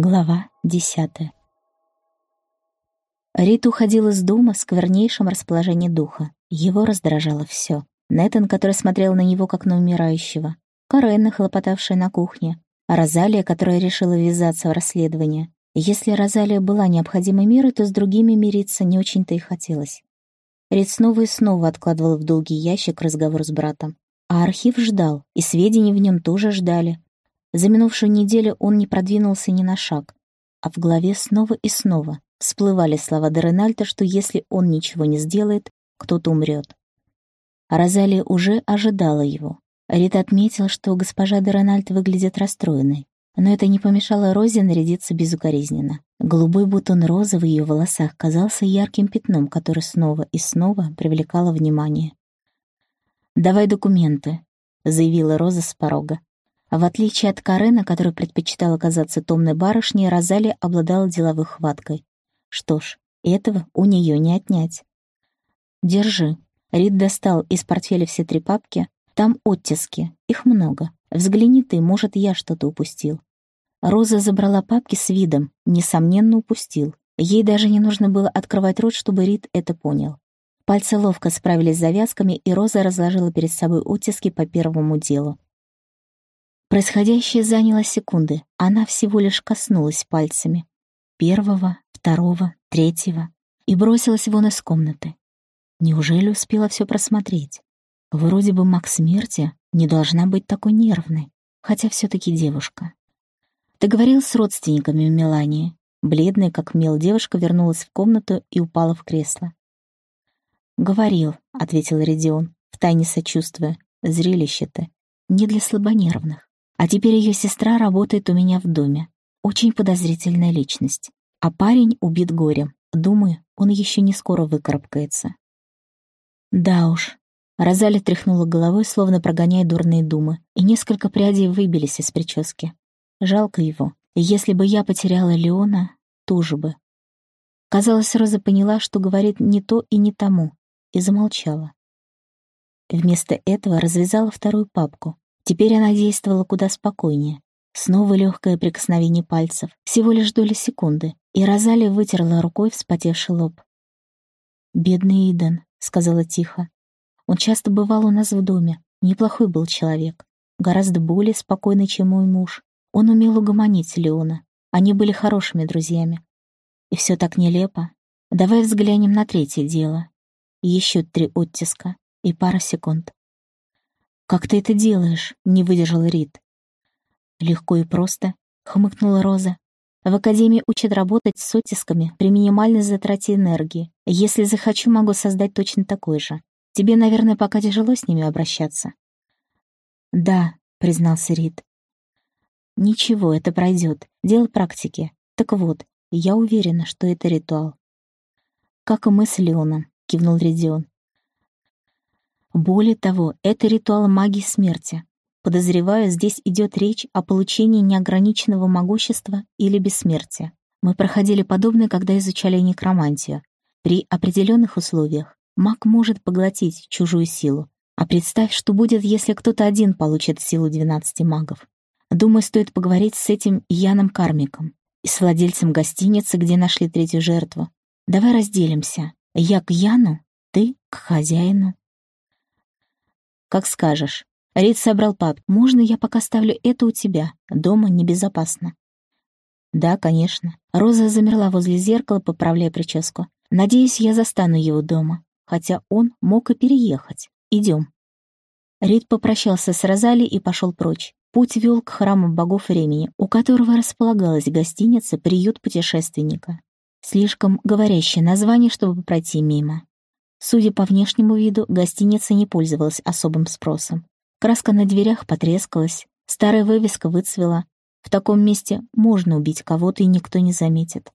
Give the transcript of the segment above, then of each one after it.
Глава десятая. Рит уходил из дома в сквернейшем расположении духа. Его раздражало все. Нэтан, который смотрел на него как на умирающего. Каренна, хлопотавшая на кухне. Розалия, которая решила ввязаться в расследование. Если Розалия была необходимой мерой, то с другими мириться не очень-то и хотелось. Рид снова и снова откладывал в долгий ящик разговор с братом. А архив ждал, и сведения в нем тоже ждали. За минувшую неделю он не продвинулся ни на шаг, а в голове снова и снова всплывали слова Деренальта, что если он ничего не сделает, кто-то умрет. Розалия уже ожидала его. Рита отметила, что госпожа Деренальд выглядит расстроенной, но это не помешало Розе нарядиться безукоризненно. Голубой бутон розы в ее волосах казался ярким пятном, которое снова и снова привлекало внимание. «Давай документы», — заявила Роза с порога. В отличие от Карена, который предпочитал оказаться томной барышней, Розали обладала деловой хваткой. Что ж, этого у нее не отнять. «Держи». Рид достал из портфеля все три папки. Там оттиски, их много. Взгляни ты, может, я что-то упустил. Роза забрала папки с видом, несомненно, упустил. Ей даже не нужно было открывать рот, чтобы Рид это понял. Пальцы ловко справились с завязками, и Роза разложила перед собой оттиски по первому делу. Происходящее заняло секунды. Она всего лишь коснулась пальцами. Первого, второго, третьего. И бросилась вон из комнаты. Неужели успела все просмотреть? Вроде бы маг смерти не должна быть такой нервной, хотя все-таки девушка. Договорил с родственниками в Мелании. Бледная, как мел, девушка вернулась в комнату и упала в кресло. «Говорил», — ответил Редион, втайне сочувствуя. «Зрелище-то не для слабонервных. А теперь ее сестра работает у меня в доме. Очень подозрительная личность. А парень убит горем. Думаю, он еще не скоро выкарабкается». «Да уж». Розали тряхнула головой, словно прогоняя дурные думы, и несколько прядей выбились из прически. Жалко его. Если бы я потеряла Леона, тоже бы. Казалось, Роза поняла, что говорит не то и не тому, и замолчала. Вместо этого развязала вторую папку. Теперь она действовала куда спокойнее. Снова легкое прикосновение пальцев, всего лишь доли секунды, и Розали вытерла рукой вспотевший лоб. «Бедный Иден», — сказала тихо. «Он часто бывал у нас в доме, неплохой был человек, гораздо более спокойный, чем мой муж. Он умел угомонить Леона, они были хорошими друзьями. И все так нелепо. Давай взглянем на третье дело. Еще три оттиска и пара секунд. «Как ты это делаешь?» — не выдержал Рид. «Легко и просто», — хмыкнула Роза. «В академии учат работать с оттисками при минимальной затрате энергии. Если захочу, могу создать точно такой же. Тебе, наверное, пока тяжело с ними обращаться». «Да», — признался Рид. «Ничего, это пройдет. Дело практики. Так вот, я уверена, что это ритуал». «Как и мы с Леоном кивнул Редион. Более того, это ритуал магии смерти. Подозреваю, здесь идет речь о получении неограниченного могущества или бессмертия. Мы проходили подобное, когда изучали некромантию. При определенных условиях маг может поглотить чужую силу. А представь, что будет, если кто-то один получит силу 12 магов. Думаю, стоит поговорить с этим Яном Кармиком и с владельцем гостиницы, где нашли третью жертву. Давай разделимся. Я к Яну, ты к хозяину. Как скажешь. Рид собрал пап. Можно я пока ставлю это у тебя? Дома небезопасно. Да, конечно. Роза замерла возле зеркала, поправляя прическу. Надеюсь, я застану его дома. Хотя он мог и переехать. Идем. Рид попрощался с Розали и пошел прочь. Путь вел к храму богов времени, у которого располагалась гостиница «Приют путешественника». Слишком говорящее название, чтобы пройти мимо. Судя по внешнему виду, гостиница не пользовалась особым спросом. Краска на дверях потрескалась, старая вывеска выцвела. В таком месте можно убить кого-то, и никто не заметит.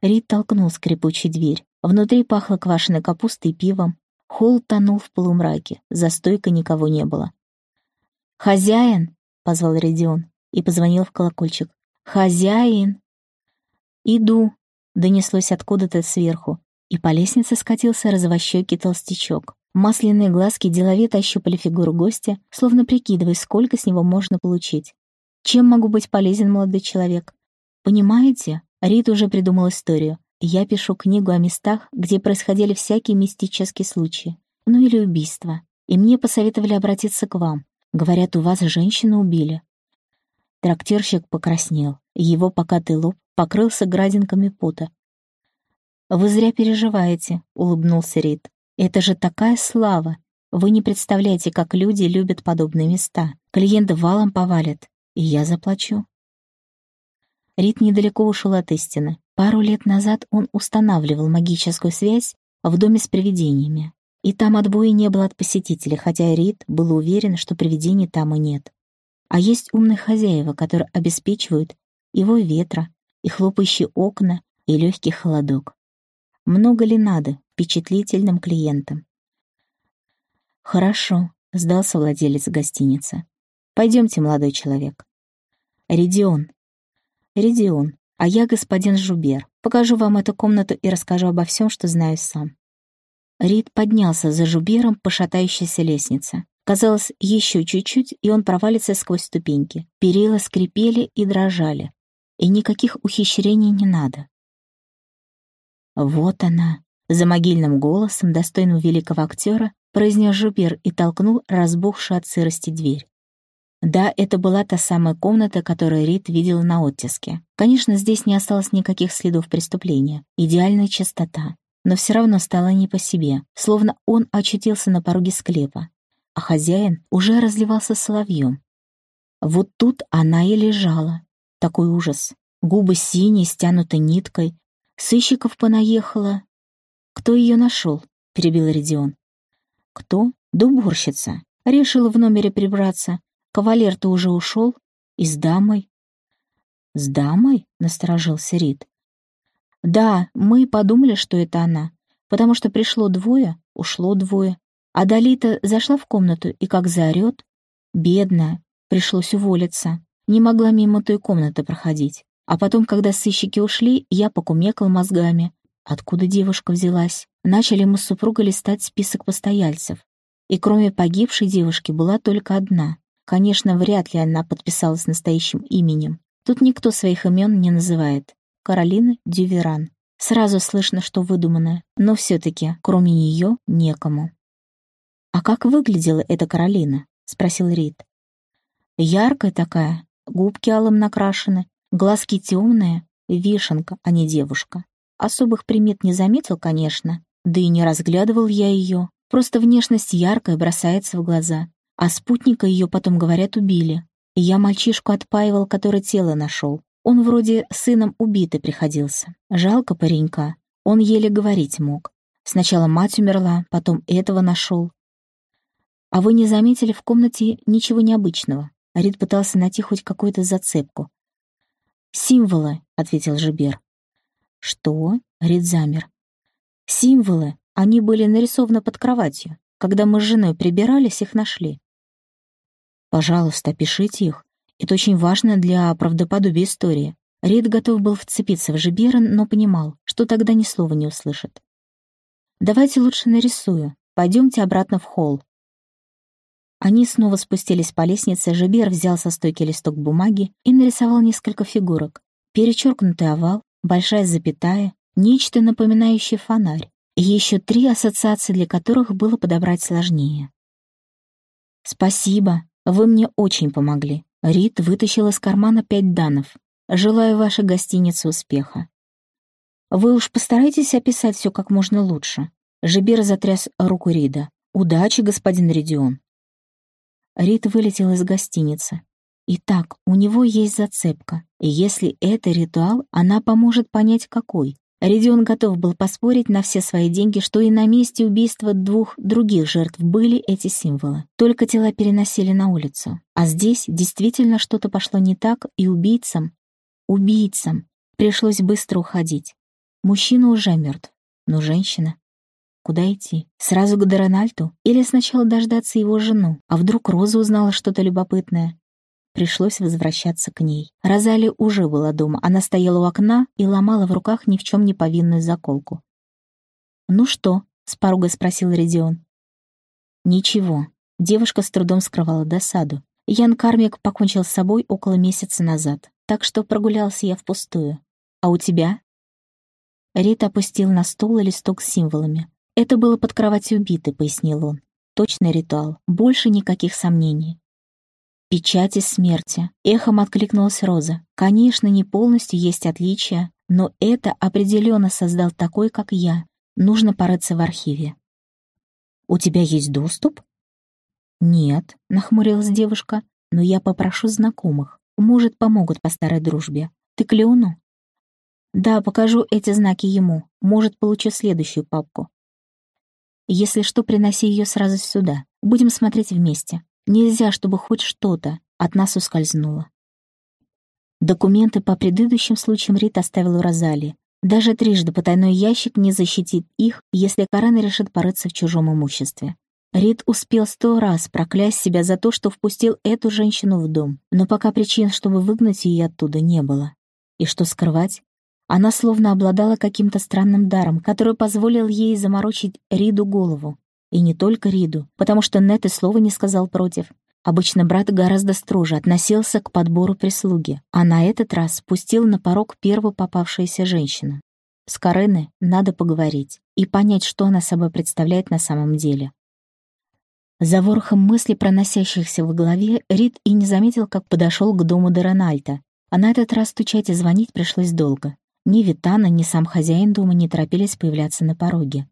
Рид толкнул скрипучую дверь. Внутри пахло квашеной капустой и пивом. Холл тонул в полумраке, за стойкой никого не было. «Хозяин!» — позвал Редион и позвонил в колокольчик. «Хозяин!» «Иду!» донеслось откуда-то сверху, и по лестнице скатился розовощекий толстячок. Масляные глазки деловито ощупали фигуру гостя, словно прикидывая, сколько с него можно получить. «Чем могу быть полезен, молодой человек?» Понимаете, Рит уже придумал историю. Я пишу книгу о местах, где происходили всякие мистические случаи, ну или убийства. И мне посоветовали обратиться к вам. Говорят, у вас женщину убили. Трактирщик покраснел, его покатый лоб покрылся градинками пота. «Вы зря переживаете», — улыбнулся Рид. «Это же такая слава! Вы не представляете, как люди любят подобные места. Клиент валом повалит, и я заплачу». Рид недалеко ушел от истины. Пару лет назад он устанавливал магическую связь в доме с привидениями. И там отбоя не было от посетителей, хотя Рид был уверен, что привидений там и нет. А есть умные хозяева, которые обеспечивают его ветра, и хлопающие окна, и легкий холодок. Много ли надо впечатлительным клиентам? «Хорошо», — сдался владелец гостиницы. «Пойдемте, молодой человек». «Редион». «Редион, а я господин Жубер. Покажу вам эту комнату и расскажу обо всем, что знаю сам». Рид поднялся за Жубером по шатающейся лестнице. Казалось, еще чуть-чуть, и он провалится сквозь ступеньки. Перила скрипели и дрожали. И никаких ухищрений не надо. «Вот она!» — за могильным голосом, достойным великого актера, произнес Жубер и толкнул разбухшую от сырости дверь. Да, это была та самая комната, которую Рид видел на оттиске. Конечно, здесь не осталось никаких следов преступления. Идеальная чистота. Но все равно стало не по себе, словно он очутился на пороге склепа а хозяин уже разливался соловьем. Вот тут она и лежала. Такой ужас. Губы синие, стянуты ниткой. Сыщиков понаехала. «Кто ее нашел?» — перебил Редион. «Кто? Да. Решила в номере прибраться. Кавалер-то уже ушел. И с дамой». «С дамой?» — насторожился Рид. «Да, мы подумали, что это она, потому что пришло двое, ушло двое. А Далита зашла в комнату и как заорет. Бедная, пришлось уволиться. Не могла мимо той комнаты проходить. А потом, когда сыщики ушли, я покумекал мозгами. Откуда девушка взялась? Начали мы с супругой листать список постояльцев. И кроме погибшей девушки была только одна. Конечно, вряд ли она подписалась настоящим именем. Тут никто своих имен не называет. Каролина Дюверан. Сразу слышно, что выдуманное, но все-таки, кроме нее, некому. «А как выглядела эта Каролина?» — спросил Рид. «Яркая такая, губки алым накрашены, глазки темные, вишенка, а не девушка. Особых примет не заметил, конечно, да и не разглядывал я ее. Просто внешность яркая бросается в глаза. А спутника ее потом, говорят, убили. И я мальчишку отпаивал, который тело нашел. Он вроде сыном убитый приходился. Жалко паренька. Он еле говорить мог. Сначала мать умерла, потом этого нашел. «А вы не заметили в комнате ничего необычного?» Рид пытался найти хоть какую-то зацепку. «Символы», — ответил Жибер. «Что?» — Рид замер. «Символы. Они были нарисованы под кроватью. Когда мы с женой прибирались, их нашли». «Пожалуйста, пишите их. Это очень важно для правдоподобия истории». Рид готов был вцепиться в Жибера, но понимал, что тогда ни слова не услышит. «Давайте лучше нарисую. Пойдемте обратно в холл. Они снова спустились по лестнице, Жибер взял со стойки листок бумаги и нарисовал несколько фигурок. Перечеркнутый овал, большая запятая, нечто напоминающее фонарь, и еще три ассоциации, для которых было подобрать сложнее. «Спасибо, вы мне очень помогли». Рид вытащил из кармана пять данов. «Желаю вашей гостинице успеха». «Вы уж постарайтесь описать все как можно лучше». Жибер затряс руку Рида. «Удачи, господин Редион». Рит вылетел из гостиницы. Итак, у него есть зацепка, и если это ритуал, она поможет понять, какой. Редион готов был поспорить на все свои деньги, что и на месте убийства двух других жертв были эти символы. Только тела переносили на улицу. А здесь действительно что-то пошло не так, и убийцам, убийцам, пришлось быстро уходить. Мужчина уже мертв, но женщина Куда идти? Сразу к Дерональту? Или сначала дождаться его жену? А вдруг Роза узнала что-то любопытное? Пришлось возвращаться к ней. Розали уже была дома. Она стояла у окна и ломала в руках ни в чем не повинную заколку. «Ну что?» — с порога спросил Редион. «Ничего». Девушка с трудом скрывала досаду. Ян Кармик покончил с собой около месяца назад. так что прогулялся я впустую. А у тебя?» Рит опустил на стол листок с символами. «Это было под кроватью убиты», — пояснил он. «Точный ритуал. Больше никаких сомнений». «Печати смерти», — эхом откликнулась Роза. «Конечно, не полностью есть отличия, но это определенно создал такой, как я. Нужно порыться в архиве». «У тебя есть доступ?» «Нет», — нахмурилась девушка, «но я попрошу знакомых. Может, помогут по старой дружбе. Ты к Леону?» «Да, покажу эти знаки ему. Может, получу следующую папку». «Если что, приноси ее сразу сюда. Будем смотреть вместе. Нельзя, чтобы хоть что-то от нас ускользнуло». Документы по предыдущим случаям Рит оставил у Розали. Даже трижды потайной ящик не защитит их, если Карен решит порыться в чужом имуществе. Рид успел сто раз проклясть себя за то, что впустил эту женщину в дом, но пока причин, чтобы выгнать ее оттуда, не было. И что скрывать? Она словно обладала каким-то странным даром, который позволил ей заморочить Риду голову. И не только Риду, потому что Нет и слова не сказал против. Обычно брат гораздо строже относился к подбору прислуги, а на этот раз спустил на порог первую попавшуюся женщину. С Кареной надо поговорить и понять, что она собой представляет на самом деле. За ворохом мыслей, проносящихся в голове, Рид и не заметил, как подошел к дому Дерональта. А на этот раз стучать и звонить пришлось долго. Ни Витана, ни сам хозяин дома не торопились появляться на пороге.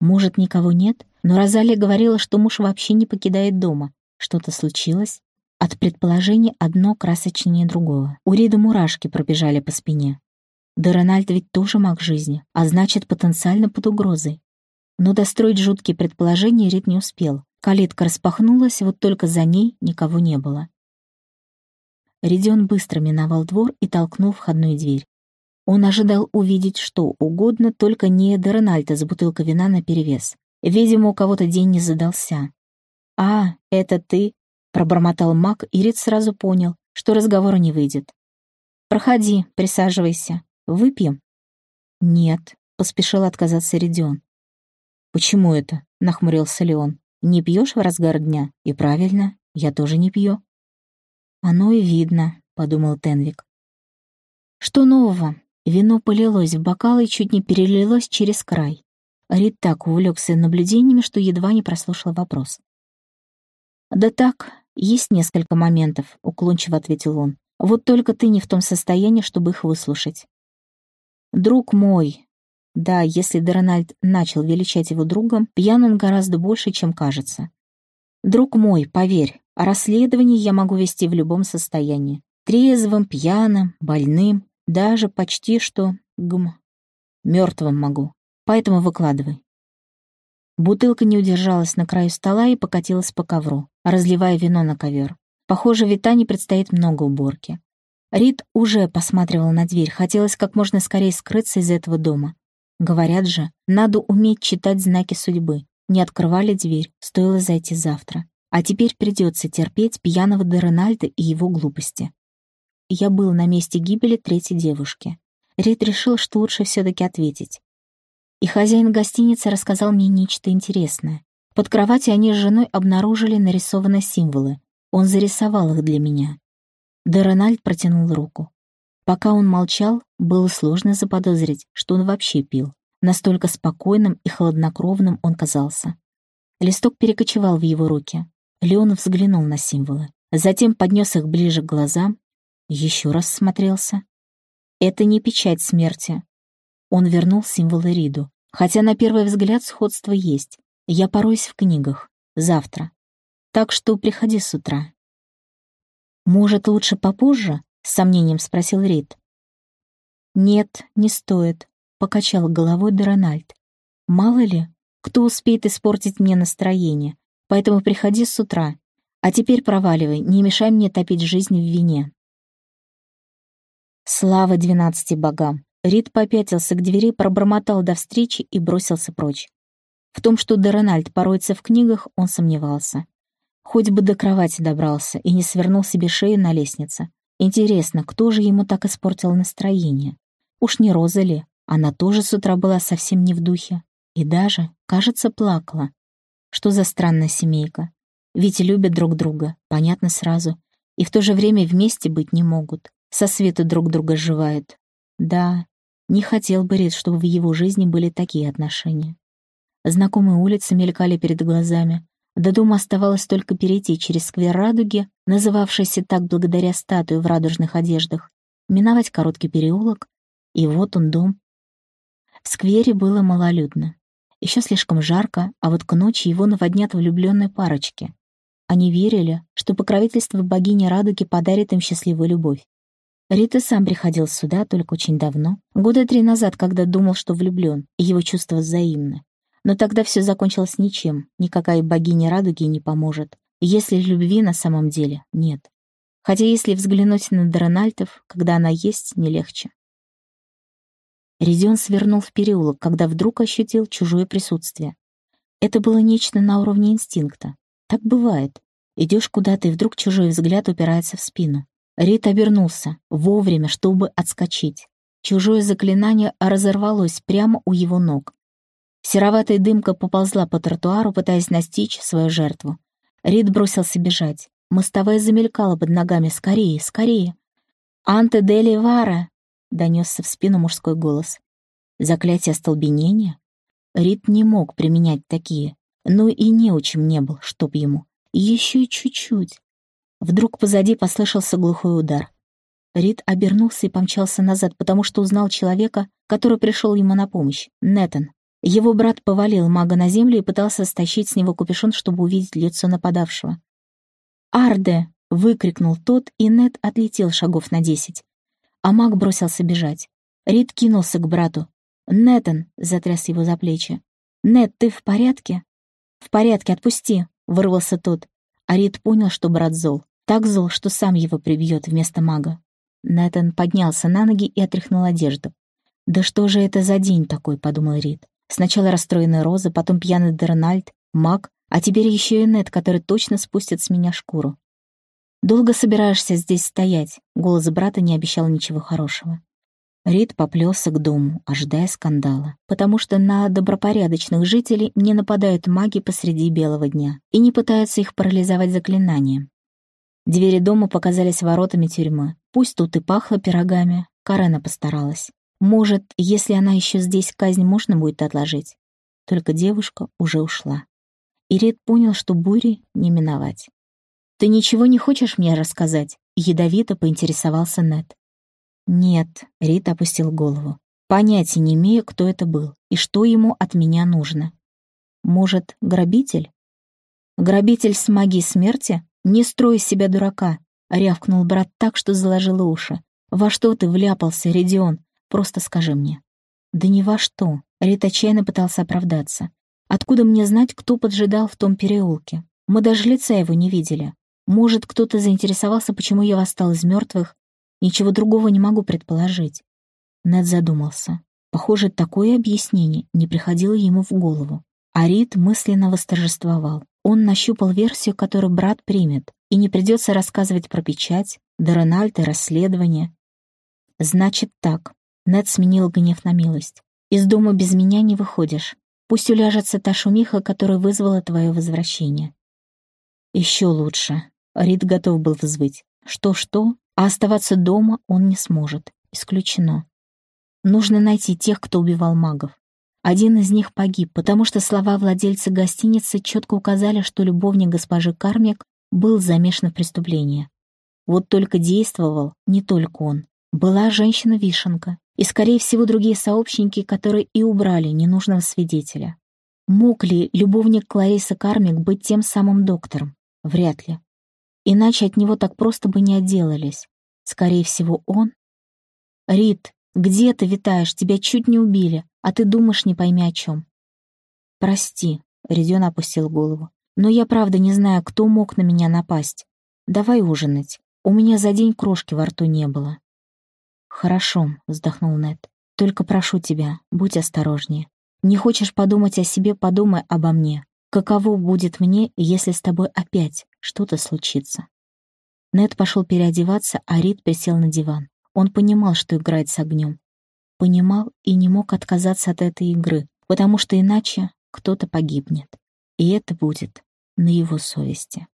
Может, никого нет? Но Розалия говорила, что муж вообще не покидает дома. Что-то случилось? От предположений одно красочнее другого. У Рида мурашки пробежали по спине. Дерональд ведь тоже маг жизни, а значит, потенциально под угрозой. Но достроить жуткие предположения Рид не успел. Калитка распахнулась, вот только за ней никого не было. Редион быстро миновал двор и толкнул входную дверь. Он ожидал увидеть что угодно, только не Дерональда с бутылкой вина наперевес. Видимо, у кого-то день не задался. «А, это ты?» — пробормотал маг, и Рид сразу понял, что разговора не выйдет. «Проходи, присаживайся. Выпьем?» «Нет», — поспешил отказаться Редион. «Почему это?» — нахмурился Леон. Не пьешь в разгар дня? И правильно, я тоже не пью. Оно и видно, подумал Тенвик. Что нового? Вино полилось в бокал и чуть не перелилось через край. Рид так увлекся наблюдениями, что едва не прослушал вопрос. «Да так, есть несколько моментов», — уклончиво ответил он. «Вот только ты не в том состоянии, чтобы их выслушать». «Друг мой», да, если Дерональд начал величать его другом, пьян он гораздо больше, чем кажется. «Друг мой, поверь, о расследовании я могу вести в любом состоянии. Трезвым, пьяным, больным, даже почти что, гм, мертвым могу. Поэтому выкладывай». Бутылка не удержалась на краю стола и покатилась по ковру, разливая вино на ковер. Похоже, Витане предстоит много уборки. Рид уже посматривал на дверь, хотелось как можно скорее скрыться из этого дома. Говорят же, надо уметь читать знаки судьбы. Не открывали дверь, стоило зайти завтра. А теперь придется терпеть пьяного Дерональда и его глупости. Я был на месте гибели третьей девушки. Рид решил, что лучше все-таки ответить. И хозяин гостиницы рассказал мне нечто интересное. Под кроватью они с женой обнаружили нарисованные символы. Он зарисовал их для меня. Дерональд протянул руку. Пока он молчал, было сложно заподозрить, что он вообще пил. Настолько спокойным и хладнокровным он казался. Листок перекочевал в его руки. Леон взглянул на символы. Затем поднес их ближе к глазам, еще раз смотрелся. Это не печать смерти. Он вернул символы Риду. Хотя на первый взгляд сходство есть. Я пороюсь в книгах. Завтра. Так что приходи с утра. Может, лучше попозже? с сомнением спросил Рид. «Нет, не стоит», — покачал головой Дорональд. «Мало ли, кто успеет испортить мне настроение, поэтому приходи с утра. А теперь проваливай, не мешай мне топить жизнь в вине». Слава двенадцати богам! Рид попятился к двери, пробормотал до встречи и бросился прочь. В том, что Дорональд пороется в книгах, он сомневался. Хоть бы до кровати добрался и не свернул себе шею на лестнице. Интересно, кто же ему так испортил настроение? Уж не Роза ли? Она тоже с утра была совсем не в духе. И даже, кажется, плакала. Что за странная семейка? Ведь любят друг друга, понятно сразу. И в то же время вместе быть не могут. Со свету друг друга сживают. Да, не хотел бы Рид, чтобы в его жизни были такие отношения. Знакомые улицы мелькали перед глазами. До дома оставалось только перейти через сквер Радуги, называвшийся так благодаря статуе в радужных одеждах, миновать короткий переулок, и вот он дом. В сквере было малолюдно. Еще слишком жарко, а вот к ночи его наводнят влюбленные парочки. Они верили, что покровительство богини Радуги подарит им счастливую любовь. Рита сам приходил сюда только очень давно, года три назад, когда думал, что влюблен, и его чувства взаимны. Но тогда все закончилось ничем, никакая богиня Радуги не поможет, если любви на самом деле нет. Хотя если взглянуть на Дрональтов, когда она есть, не легче. Резион свернул в переулок, когда вдруг ощутил чужое присутствие. Это было нечто на уровне инстинкта. Так бывает. Идешь куда-то, и вдруг чужой взгляд упирается в спину. Рит обернулся, вовремя, чтобы отскочить. Чужое заклинание разорвалось прямо у его ног. Сероватая дымка поползла по тротуару, пытаясь настичь свою жертву. Рид бросился бежать. Мостовая замелькала под ногами. «Скорее, скорее!» «Анте дели вара!» — донесся в спину мужской голос. Заклятие остолбенения? Рид не мог применять такие, но и неучим не был, чтоб ему. Еще чуть-чуть. Вдруг позади послышался глухой удар. Рид обернулся и помчался назад, потому что узнал человека, который пришел ему на помощь — Нетан. Его брат повалил мага на землю и пытался стащить с него капюшон, чтобы увидеть лицо нападавшего. «Арде!» — выкрикнул тот, и Нет отлетел шагов на десять а маг бросился бежать. Рид кинулся к брату. «Нетан!» — затряс его за плечи. «Нет, ты в порядке?» «В порядке, отпусти!» — вырвался тот. А Рид понял, что брат зол. Так зол, что сам его прибьет вместо мага. Нэтан поднялся на ноги и отряхнул одежду. «Да что же это за день такой?» — подумал Рид. Сначала расстроенная Роза, потом пьяный Дернальд, маг, а теперь еще и Нет, который точно спустит с меня шкуру. «Долго собираешься здесь стоять?» Голос брата не обещал ничего хорошего. Рид поплелся к дому, ожидая скандала, потому что на добропорядочных жителей не нападают маги посреди белого дня и не пытаются их парализовать заклинанием. Двери дома показались воротами тюрьмы. Пусть тут и пахло пирогами, Карена постаралась. Может, если она еще здесь, казнь можно будет отложить. Только девушка уже ушла. И Рид понял, что бури не миновать. «Ты ничего не хочешь мне рассказать?» — ядовито поинтересовался Нед. «Нет», — Рит опустил голову. «Понятия не имею, кто это был и что ему от меня нужно. Может, грабитель?» «Грабитель с магией смерти? Не строй из себя дурака!» — рявкнул брат так, что заложил уши. «Во что ты вляпался, Редион? Просто скажи мне». «Да ни во что!» — Рит отчаянно пытался оправдаться. «Откуда мне знать, кто поджидал в том переулке? Мы даже лица его не видели. Может, кто-то заинтересовался, почему я восстал из мертвых? Ничего другого не могу предположить. Нед задумался. Похоже, такое объяснение не приходило ему в голову. Арит мысленно восторжествовал. Он нащупал версию, которую брат примет, и не придется рассказывать про печать, Дорональд и расследование. Значит так. Нед сменил гнев на милость. Из дома без меня не выходишь. Пусть уляжется та шумиха, которая вызвала твое возвращение. Еще лучше. Рид готов был взвыть. Что-что, а оставаться дома он не сможет. Исключено. Нужно найти тех, кто убивал магов. Один из них погиб, потому что слова владельца гостиницы четко указали, что любовник госпожи Кармик был замешан в преступлении. Вот только действовал не только он. Была женщина-вишенка, и, скорее всего, другие сообщники, которые и убрали ненужного свидетеля. Мог ли любовник Кларисы Кармик быть тем самым доктором? Вряд ли. Иначе от него так просто бы не отделались. Скорее всего, он... «Рит, где ты витаешь? Тебя чуть не убили, а ты думаешь не пойми о чем». «Прости», — Ридион опустил голову, «но я правда не знаю, кто мог на меня напасть. Давай ужинать. У меня за день крошки во рту не было». «Хорошо», — вздохнул Нед. «Только прошу тебя, будь осторожнее. Не хочешь подумать о себе, подумай обо мне. Каково будет мне, если с тобой опять что-то случится? Нед пошел переодеваться, а Рид присел на диван. Он понимал, что играет с огнем. Понимал и не мог отказаться от этой игры, потому что иначе кто-то погибнет. И это будет на его совести.